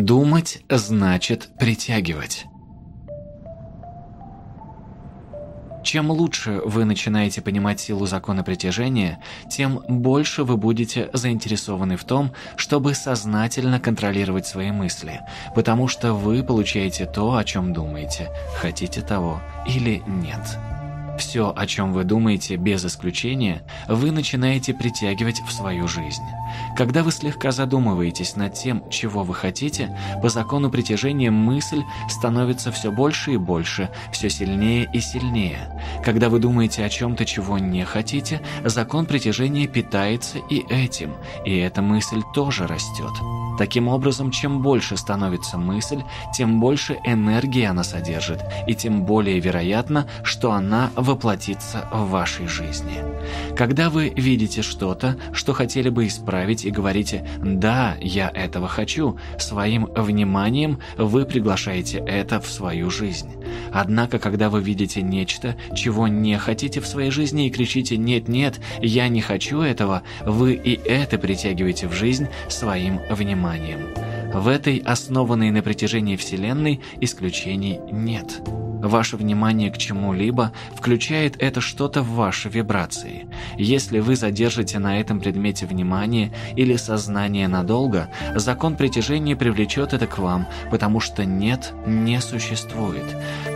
Думать значит притягивать. Чем лучше вы начинаете понимать силу закона притяжения, тем больше вы будете заинтересованы в том, чтобы сознательно контролировать свои мысли, потому что вы получаете то, о чем думаете, хотите того или нет. Все, о чем вы думаете, без исключения, вы начинаете притягивать в свою жизнь. Когда вы слегка задумываетесь над тем, чего вы хотите, по закону притяжения мысль становится все больше и больше, все сильнее и сильнее. Когда вы думаете о чем-то, чего не хотите, закон притяжения питается и этим, и эта мысль тоже растет. Таким образом, чем больше становится мысль, тем больше энергии она содержит, и тем более вероятно, что она воплотится в вашей жизни. Когда вы видите что-то, что хотели бы исправить и говорите «да, я этого хочу», своим вниманием вы приглашаете это в свою жизнь. Однако, когда вы видите нечто, чего не хотите в своей жизни и кричите «нет-нет, я не хочу этого», вы и это притягиваете в жизнь своим вниманием. В этой основанной на притяжении Вселенной исключений нет. Ваше внимание к чему-либо включает это что-то в ваши вибрации. Если вы задержите на этом предмете внимание или сознание надолго, закон притяжения привлечет это к вам, потому что «нет» не существует.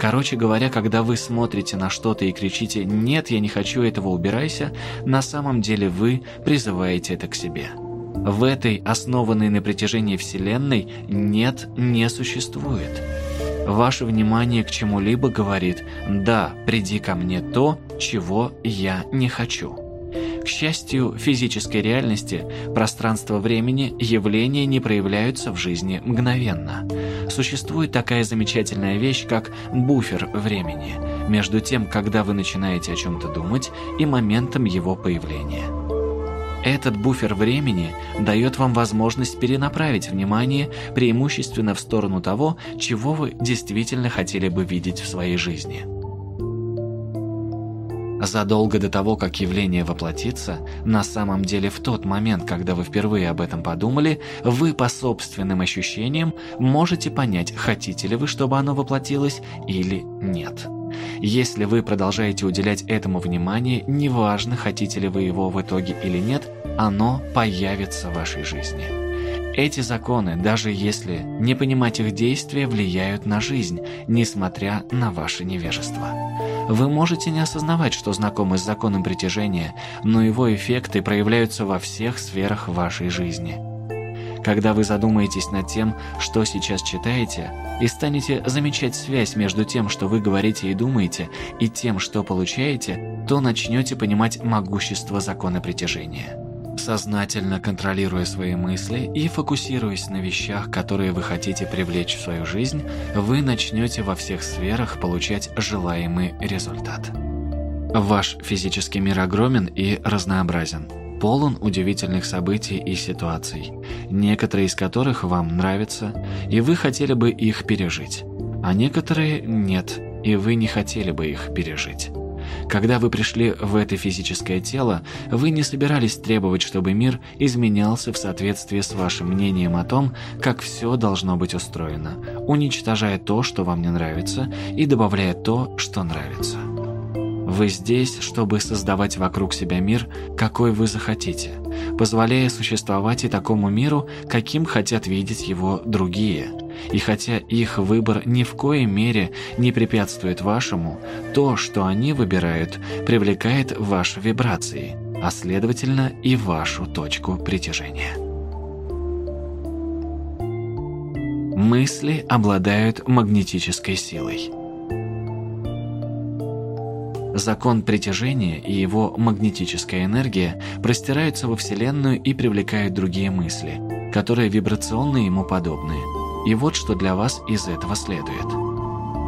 Короче говоря, когда вы смотрите на что-то и кричите «нет, я не хочу этого, убирайся», на самом деле вы призываете это к себе. В этой, основанной на притяжении Вселенной, «нет» не существует. Ваше внимание к чему-либо говорит «да, приди ко мне то, чего я не хочу». К счастью, физической реальности пространство-времени явления не проявляются в жизни мгновенно. Существует такая замечательная вещь, как буфер времени, между тем, когда вы начинаете о чем-то думать, и моментом его появления. Этот буфер времени дает вам возможность перенаправить внимание преимущественно в сторону того, чего вы действительно хотели бы видеть в своей жизни. Задолго до того, как явление воплотится, на самом деле в тот момент, когда вы впервые об этом подумали, вы по собственным ощущениям можете понять, хотите ли вы, чтобы оно воплотилось или нет. Если вы продолжаете уделять этому внимание, неважно, хотите ли вы его в итоге или нет, оно появится в вашей жизни. Эти законы, даже если не понимать их действия, влияют на жизнь, несмотря на ваше невежество. Вы можете не осознавать, что знакомы с законом притяжения, но его эффекты проявляются во всех сферах вашей жизни. Когда вы задумаетесь над тем, что сейчас читаете, и станете замечать связь между тем, что вы говорите и думаете, и тем, что получаете, то начнете понимать могущество закона притяжения. Сознательно контролируя свои мысли и фокусируясь на вещах, которые вы хотите привлечь в свою жизнь, вы начнете во всех сферах получать желаемый результат. Ваш физический мир огромен и разнообразен полон удивительных событий и ситуаций, некоторые из которых вам нравятся, и вы хотели бы их пережить, а некоторые нет, и вы не хотели бы их пережить. Когда вы пришли в это физическое тело, вы не собирались требовать, чтобы мир изменялся в соответствии с вашим мнением о том, как все должно быть устроено, уничтожая то, что вам не нравится, и добавляя то, что нравится. Вы здесь, чтобы создавать вокруг себя мир, какой вы захотите, позволяя существовать и такому миру, каким хотят видеть его другие. И хотя их выбор ни в коей мере не препятствует вашему, то, что они выбирают, привлекает ваши вибрации, а следовательно и вашу точку притяжения. Мысли обладают магнетической силой. Закон притяжения и его магнетическая энергия простираются во Вселенную и привлекают другие мысли, которые вибрационно ему подобны. И вот что для вас из этого следует.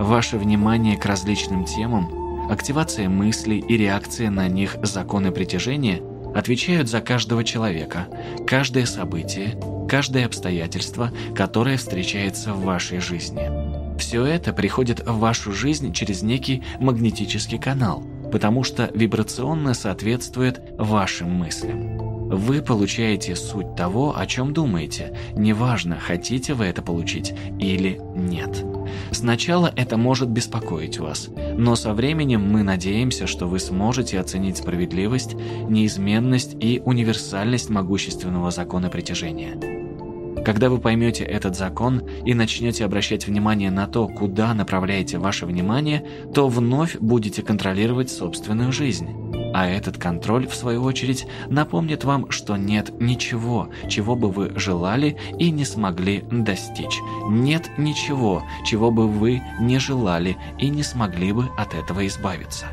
Ваше внимание к различным темам, активация мыслей и реакция на них законы притяжения отвечают за каждого человека, каждое событие, каждое обстоятельство, которое встречается в вашей жизни. Все это приходит в вашу жизнь через некий магнетический канал, потому что вибрационно соответствует вашим мыслям. Вы получаете суть того, о чем думаете, неважно, хотите вы это получить или нет. Сначала это может беспокоить вас, но со временем мы надеемся, что вы сможете оценить справедливость, неизменность и универсальность могущественного закона притяжения. Когда вы поймете этот закон и начнете обращать внимание на то, куда направляете ваше внимание, то вновь будете контролировать собственную жизнь. А этот контроль, в свою очередь, напомнит вам, что нет ничего, чего бы вы желали и не смогли достичь. Нет ничего, чего бы вы не желали и не смогли бы от этого избавиться.